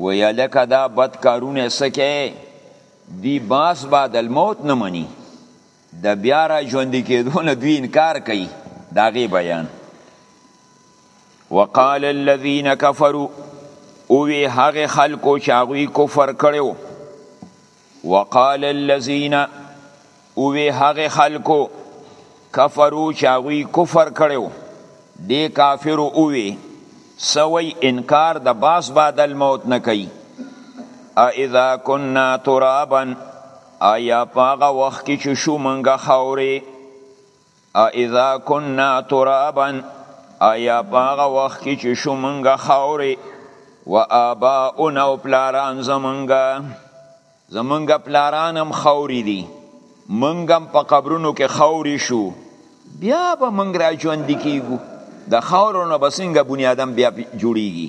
وی لکه دا بد کارونه سکه دی باس بعد الموت نه منی د بیا را ژوندې کېدو نه دوی انکار کوي د هغې بیان وقال الذین کفروا اوی هغه خلکو چې هغوی کفر کړو وقال الذين اوی هغه خلکو کفرو چاوی کفر کړو دی کافرو اوی سوی انکار د باس بعد الموت نه کوي اذا كنا ترابا ایا پاغه وخت کې چې شو منګه خاورې اذا كنا ترابا ایا پاغه وخت کې چې شو مونږه خاورې و آباؤنا او پلاران زمونږه زمونږه پلاران هم خاورې دي مونږ هم په قبرونو کې خاورې شو بیا به مونږ را ژوندي کیږو د خاورو نه به څنګه بني آدم بیا جوړیږي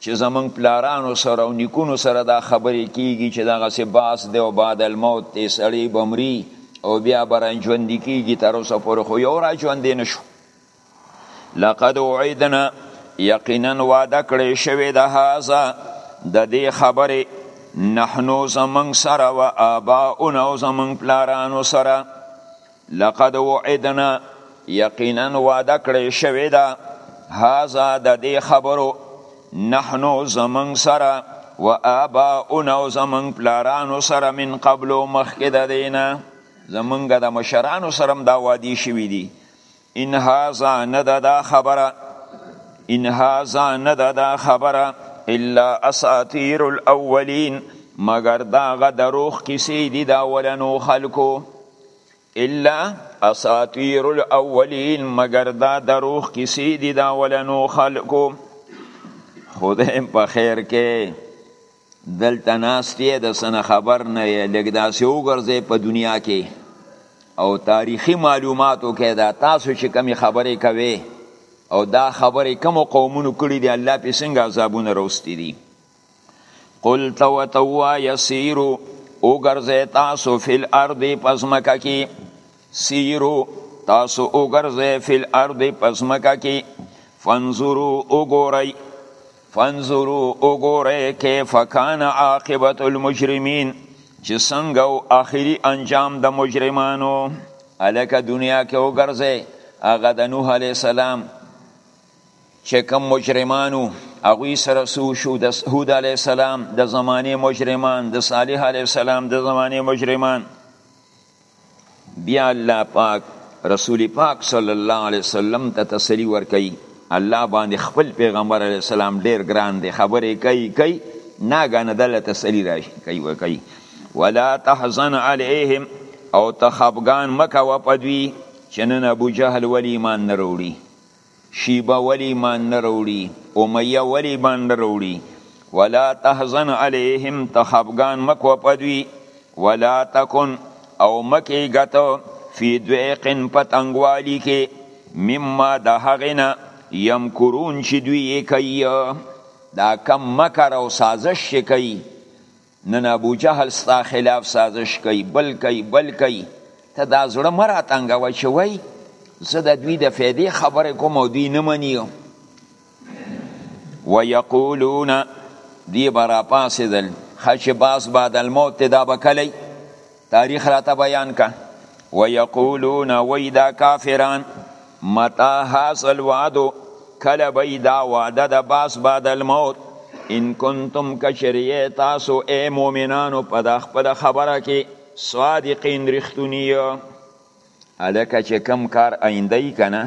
چې زمونږ پلارانو سره او نیکونو سره دا خبرې کیږي چې دغه سه باس دی او بعد الموت دی سړی بمری او بیا بران ژوند کیږي تر اوسه پورې خو یو را ژوند نشو لقد وعدنا یقینا وعده کړی شوی د هاذا د دې خبرې نحنو زمنګ سره و آباؤنا او زمنګ پلارانو سره لقد وعدنا یقینا وعده کړی شوی ده هذا د دې خبرو نحنو زمنګ سره و آباؤنا او زمنګ پلارانو سره من قبل مخکې د دینه زمنګ د مشرانو سره هم دا وادي شوی دي ان هذا نه ده دا خبره ان هذا نه ده دا خبره الا اساطیر الاولین مگر دا غ دروغ کیسې دي د اولنو خلکو الا اساطیر الاولین مگر دا دروغ کسی دی دا ولنو خلقو خدایم په خیر کې دلته ناستی د سنه خبر نه لګ داسې وګرځي په دنیا کې او تاریخي معلوماتو کې دا تاسو چې کمی خبرې کوي او دا خبرې کوم قومونو کړي دي الله په څنګه عذابونه روستي دي قل ته ورته ووایه سیرو وګرځئ تاسو فی الارض په ځمکه کې سیرو تاسو وګرځئ فی الارض په ځمکه کې فانظرو وګورئ فانظرو وګورئ کیف کان عاقبت المجرمین چې څنګه او آخري انجام د مجرمانو الکه دنیا کې وګرځئ هغه د نوح علی السلام چې کوم مجرمانو هغوی سره سو شو د هود علی السلام د زمانه مجرمان د صالح علی السلام د زمانه مجرمان بیا الله پاک رسول پاک صلی الله علیه وسلم ته تسلی ورکړي الله باندې خپل پیغمبر علی السلام ډیر ګران دی خبرې کوي کوي ناګانه دله تسلی راشي کوي وکي ولا تحزن علیهم او تخبغان مکه و پدوی چې نن ابو جهل ولی ایمان نه وروړي شیبه ولې ایمان نه راوړي امیه ولې ایمان نه راوړي ولا تحزن علیهم ته خفګان مه کوه په دوی ولا تکن او مه کېږه ته فی ضیق په تنګوالي کې مما د هغې نه یمکرون چې دوی یې کوي دا کم مکر او سازش چې کوي نن ابو جهل ستا خلاف سازش کوي بل کوي بل کوي ته دا زړه مه راتنګوه چې وایي زه د دوی د فایدې خبرې کوم او دوی نه مني ویقولون دوی به راپاڅېدل ښه چې باز بعد الموت دا به کلی تاریخ راته بیان کا ويقولون ويدا کافران متا هاذ الوعد کله به دا وعده د باس بعد الموت ان کنتم کشریه تاسو اے مؤمنانو په دا خپل خبره کې صادقین رښتونی الکه چې کم کار آینده ای کنه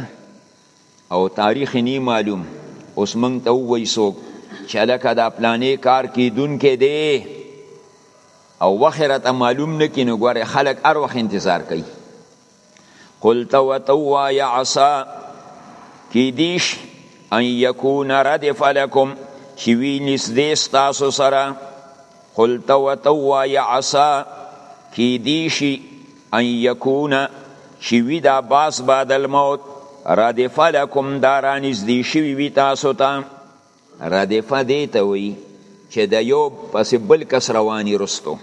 او تاریخ یې نی معلوم اوس موږ ته ووایي څوک چې هلکه دا پلانې کار کیدونکی دی او وخت راته معلوم نه کړي نو ګورې خلک هر وخت انتظار کوي قل ته ورته ووایه عصا کیدی شي ان یکون ردف لکم چې وي نږدې ستاسو سره قل ته ورته ووایه عسا کیدی شي ان یکونه چې وي دا باس بعد الموت ردف لکم دا رانږدې شوي وي تاسو ته ردفه دې ته وایي چې د یو پسې بل کس رواني رستو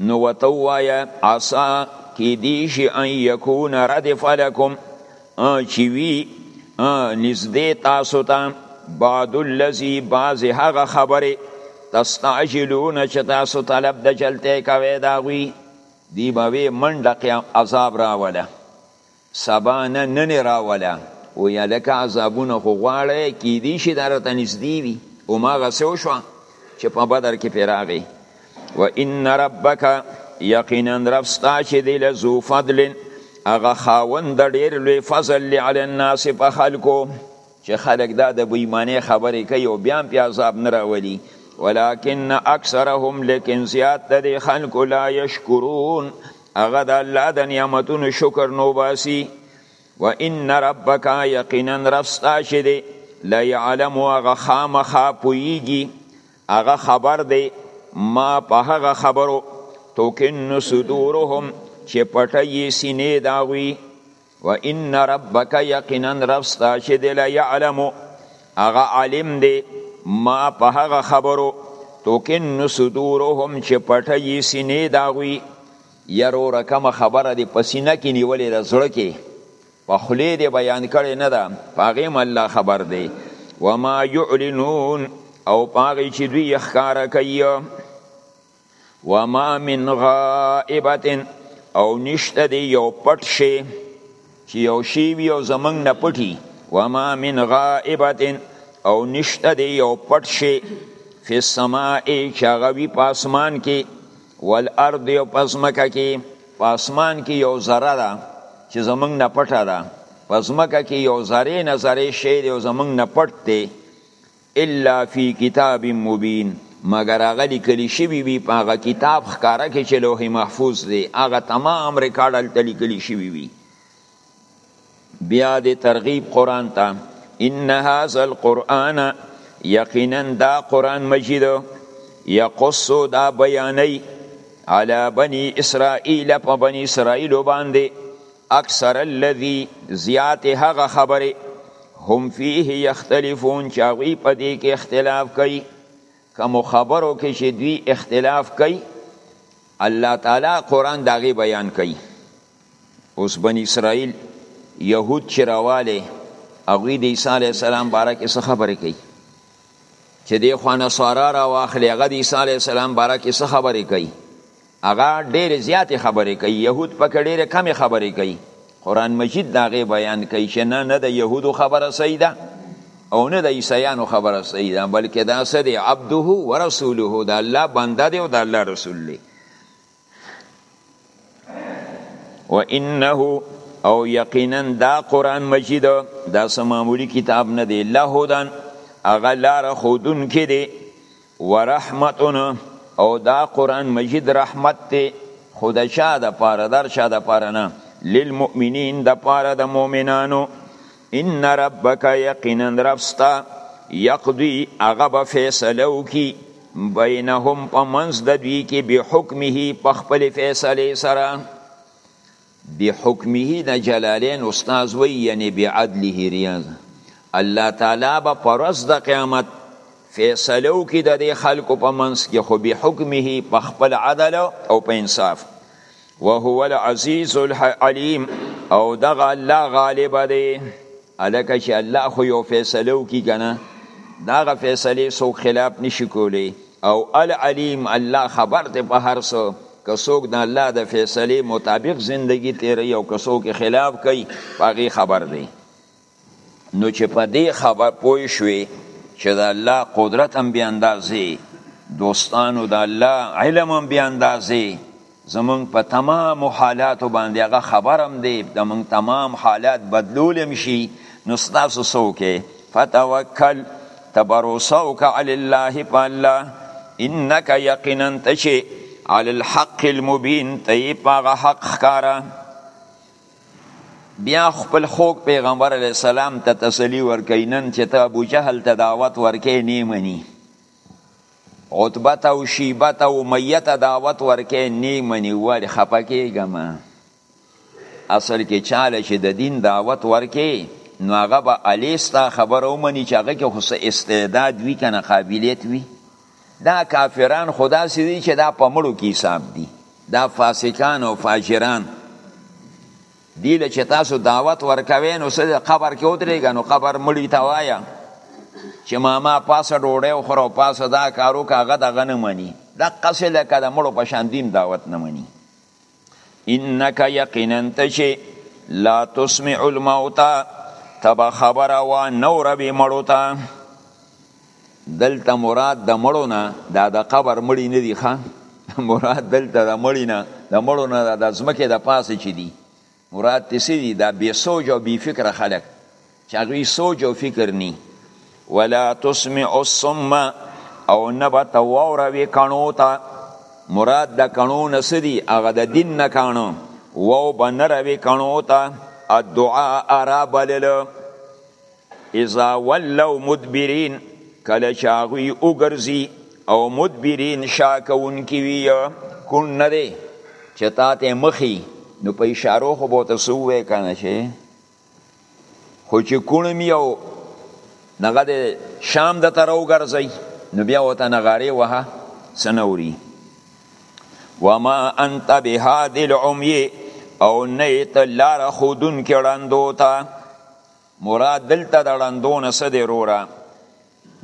نو وته وایا عسا کې دی شي ان یکون ردف لکم چې وی نږدې تاسو ته بعد الذی بعض هغه خبره تستعجلون چې تاسو طلب د جلته کوي دا غوي دی به منډه عذاب راوله سبا نه نن راوله وی لکه عذابونه خو غواړی کیدی شي دا راته نږدې وي هماغسې وشوه چې په بدر کې پرې راغی و ان ربک یقینا رب ستا چې دی له ذو فضل هغه خاوند د ډېر لوی فضل علی الناس په خلکو چې خلک دا د بېمانه خبرې کوي او بیا په عذاب نه راولي ولكن اکثرهم لیکن زیات د خلکو لا یشکرون هغه د الله د نعمتونو شکر نو باسي و ان ربک یقینا رستا چې دی لا یعلم هغه خامخا پویږي هغه خبر دی ما په هغه خبرو توکن صدورهم چې پټي سینې داوي و ان ربک یقینا رب ستا چې دی لا یعلم هغه عالم دی ما په هغه خبرو توکن صدورهم چې پټه یې سینې داغوي یرو رقم خبره دی په سینه کې نیولې د زړه کې په خولې دی بیان کړي نه ده پاغه م الله خبر دی وما یعلنون او پاغه چې دوی ښکارا کوي وما من غائبت او نشته دی یو پټ شي چې یو شی وي او زمنګ نه پټي وما من غائبت او نشته دی یو پټ شي فی السماء چې هغه وي په اسمان کې والارض او په ځمکه کې په اسمان کې یو ذره ده چې زمونږ نه پټه ده په ځمکه کې یو ذرې نه ذرې شی دی او زمونږ نه پټ دی الا فی کتاب مبین مګر هغه لیکل شوی وی په هغه کتاب ښکاره کې چې لوح محفوظ دی هغه تمام ریکارډ هلته لیکل شوی وی بیا د ترغیب قران ته ان هاذا القرآن یقینا دا قرآن مجید یقص دا بیانی علی بنی اسرائیل په بنی اسرائیل باندې اکثر الذی زیات هغه خبره هم فيه یختلفون چې هغوی په دې کې اختلاف کوي کومو خبرو کې چې دوی اختلاف کوي الله تعالی قرآن داغي بیان کوي اوس بن اسرائیل یهود چې راواله هغوی د عیسی علیه السلام باره کې څه خبرې کوي چې دی خو نصارا را واخلي هغه د عیسی علیه السلام باره کې څه خبرې کوي هغه ډېرې زیاتې خبرې کوي یهود پکې ډېرې کمې خبرې کوي قرآن مجید د هغې بیان کوي چې نه نه د یهودو خبره صحیح ده او نه د عیسیانو خبره صحیح ده بلکې دا څه دی عبده و رسوله د الله بنده دی او د الله رسول دی و انه او یقینا دا قرآن مجید دا سمامولی کتاب نه دی لهدن اغا لار خودون کې دی ورحمتن او دا قرآن مجید رحمت تی خو د چا د پاره در چا د پاره نه للمؤمنین د پاره د مؤمنانو ان ربک یقینا ربستا یقضی هغه به فیصله وکي بینهم په منځ د دوی کې به حکمه په خپل فیصله سره بحکمه د جلالین استاذ وی یعنی بعدله ریاض الله تعالی به پرز د قیامت فیصلو کی د دې خلکو په منس کې خو بحکمه په خپل عدل او په انصاف وهو العزیز العلیم او دغه الله غالب دی هلکه چې الله خو یو فیصله وکړي کنه دا غ فیصله څوک خلاف نشي کولی او العلیم الله خبر ته په هر څه که څوک د الله د فیصله مطابق زندگی تیری او که څوک خلاف کوي هغه خبر دی نو چې په دې خبر پوه شوي چې د الله قدرت هم بیا اندازې دوستانو د الله علم هم بیا اندازې زمونږ په تمامو حالاتو باندې هغه خبر هم دی د مونږ تمام حالات بدلول هم شي نو ستاسو څه وکړئ فتوکل ته بروسه وکړه علی الله په الله انک یقینا ته چې علی الحق المبین ته یې په هغه حق ښکاره بیا خپل خوږ پیغمبر علیه السلام ته تسلي ورکوي نن چې ته ابوجهل ته دعوت ورکوې نه مني عتبه ته او شیبه ته او امیه ته دعوت ورکې نه مني ولی خپه کېږم اصل کې چاله چې د دین دعوت ورکې نو هغه به علي ستا خبره ومني چې هغه کې خو څه استعداد وي که نه قابلیت وي دا کافران خو داسې دي چې دا په مړو کې حساب دي دا فاسقان او فاجران دی له چې تاسو دعوت ورکوي نو سه قبر کې ودرېږه نو قبر مړی ته وایه چې ماما پاسه ډوډۍ وخوره او پاسه دا کارو که هغه دغه نه مني دقسې لکه د مړو په شان دین دعوت نه مني انک یقینا ته چې لا تسمع الموتا تبا خبره وا نوروي مړو ته دلته مراد د مړو نه دا د قبر مړی نه دی ښه مراد دلته د مړی نه د مړو نه د ځمکې د پاسه چې دی مراد تسی دی دا بی سوج او بی فکر خلک چې هغوی سوج او فکر نی ولا تسمع الصم او نه به ته واوروې کڼو ته مراد د کڼو نه څه دي هغه د دین نه کاڼه وو به نه روې کڼو ته الدعاء را بلله اذا ولوا مدبرین کله چې هغوی وګرځي او مدبرین شا کوونکي وي کون نه دی چې تا ته مخي نو په اشارو خو به ورته څه ووایې که نه چې خو چې کوڼم یو نغه د شام د ته راوګرځئ نو بیا ورته نغارې وهه څه نه اوري وما انت بهادي العمي او نه ته لاره ښودونکي ړندو ته مراد دلته د ړندو نه څه دی روره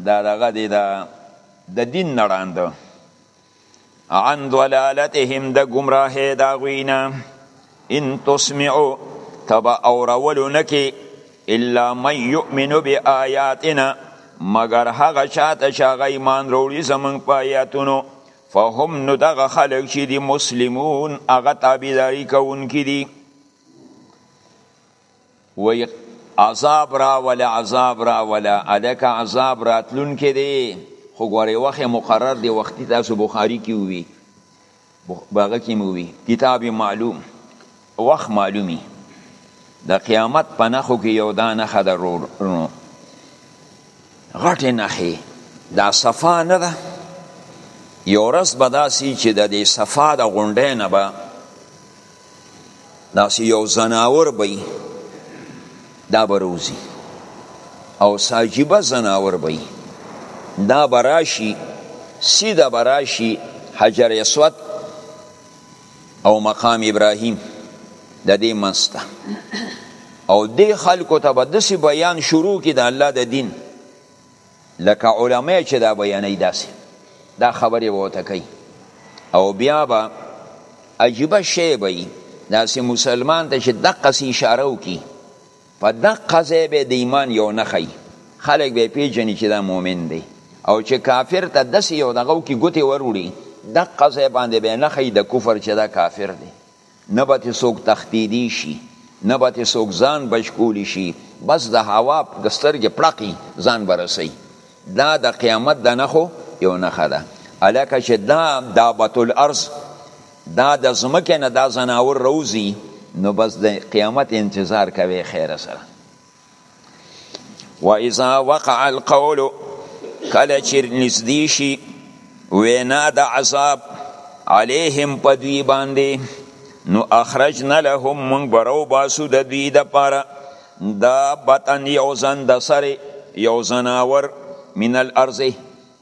دا دغه دی دا د دین نه ړانده عن ضلالتهم د ګمراهۍ د هغوی نه ان تسمعو ته به اورولو نه کې الا من یؤمن بآیاتنا مګر هغه چا ته چې هغه ایمان راوړي زموږ په آیاتونو فهم نو دغه خلک چې دي مسلمون هغه تابعداري کوونکي دي وای عذاب را ولا عذاب را ولا الک عذاب راتلون کې دی خو غوري وخت مقرر دی وختي تاسو بخاری کې وی باغه کې مو وی کتاب معلوم وخت معلومی د قیامت په نخو کې یو دا نخه درور غټه نخه دا صفا نه ده یو رس بداسي چې د دې صفا د غونډې نه به داسې یو زناور به وي دا به روزي او ساجیبه زناور به وي دا به راشي سیده به راشي حجر اسود او مقام ابراهیم د دې منسته او دې خلکو ته به داسې بیان شروع کړي د الله د دین لکه علماء چې دا بیانوي داسې دا خبرې به ورته کوي او بیا به عجیبه شی به وي داسې مسلمان ته چې دقسې اشاره وکړي په دقه ځای به د ایمان یو نه ښیي خلک به پیژني چې دا مؤمن دی او چې کافر ته داسې یو دغه وکړي ګوتې وروړي دقه ځای باندې به نه ښیي د کفر چې دا کافر دی نه به ترې څوک تښتېدی شي، نه به ترې څوک ځان بچ کولی شي، بس د هوا سترګې پړقي ځان به رسوي. دا د قیامت د نښو یو نښه ده. هلکه چې دا دابة الارض دا د ځمکې نه دا ځناور راوځي نو بس د قیامت انتظار کوی خیره سره. و اذا وقع القول کله چې نږدې شي وینا د عذاب علیهم په دوی باندې نو اخرجنا لهم من برو باسو د دوی د پاره دا بطن یو زن د سره یو زناور من الارض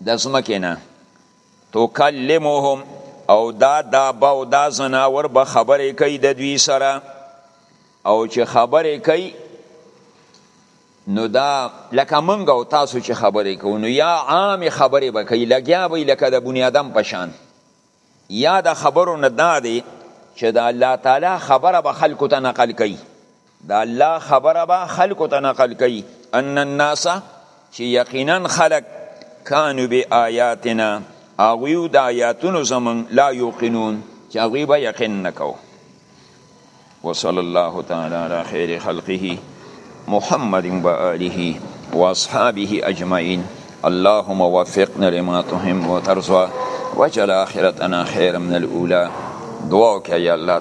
د زمکه نه تو کلمهم او دا دابه او دا زناور به خبرې کوي د دوی سره او چې خبرې کوي نو دا لکه منګ او تاسو چې خبرې کوو نو یا عام خبرې به کوي لګیا به لکه د بنی آدم په شان یا د خبرو نه دا دی چې د الله تعالی خبره به خلکو ته نقل کوي د الله خبره به خلکو ته نقل کوي ان الناس چې یقینا خلک کانو به آیاتنا هغوی د آیاتونو زمون لا یوقنون چې هغوی به یقین نکوه وصل الله تعالی على خیر خلقه محمد و آله و اصحابه اجمعین اللهم وفقنا لما تهم و وترضى واجعل آخرتنا خیر من الأولى دعوك يا الله